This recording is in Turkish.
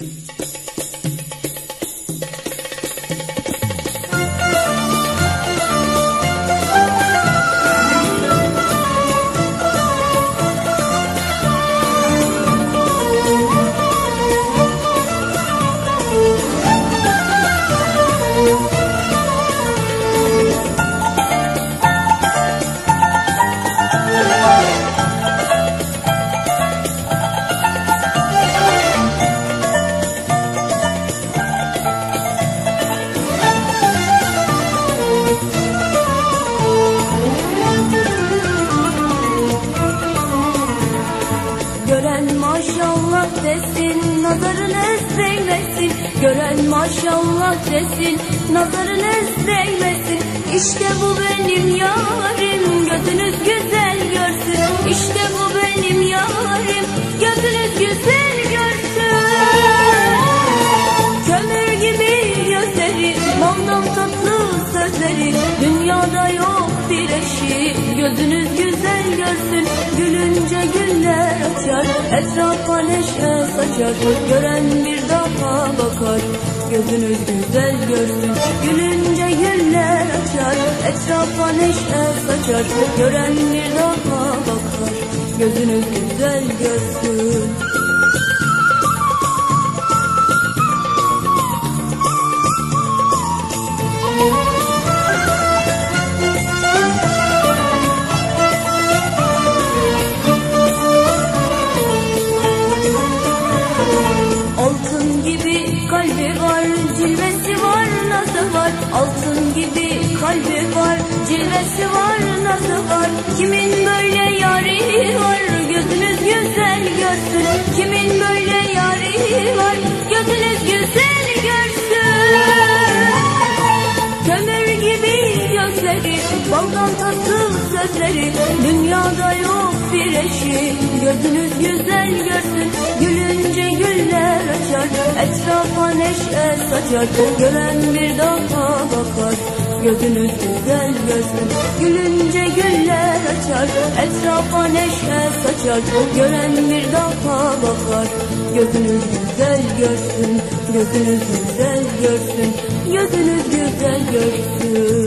Gören desin, nazarınız değmesin. Gören maşallah desin, nazarınız değmesin. İşte bu benim yarim, gözünüz güzel görsün. İşte bu benim yarim, gözünüz güzel görsün. Kömür gibi gözleri, baldan tatlı sözleri Dünyada yok bir eşi, gözünüz güzel görsün. Gülünce güller açar, etrafa neşe saçar. Gören bir daha bakar, gözünüz güzel görsün. Gülünce güller açar, etrafa neşe saçar. Gören bir daha bakar, gözünüz güzel görsün kalbi var, cilvesi var, nazı var. Altın gibi kalbi var, cilvesi var, nazı var. Kimin böyle yari var, gözünüz güzel görsün. Kimin böyle yari var, gözünüz güzel görsün. Kömür gibi gözleri, baldan tatlı sözleri Dünyada yok bir eşi, gözünüz güzel görsün Gülünce güller açar, neşe saçar Gören bir daha bakar, gözünüz güzel görsün Gülünce güller açar, etrafa neşe saçar Gören bir daha bakar, gözünüz güzel görsün Gözünüz güzel görsün, gözünüz güzel görsün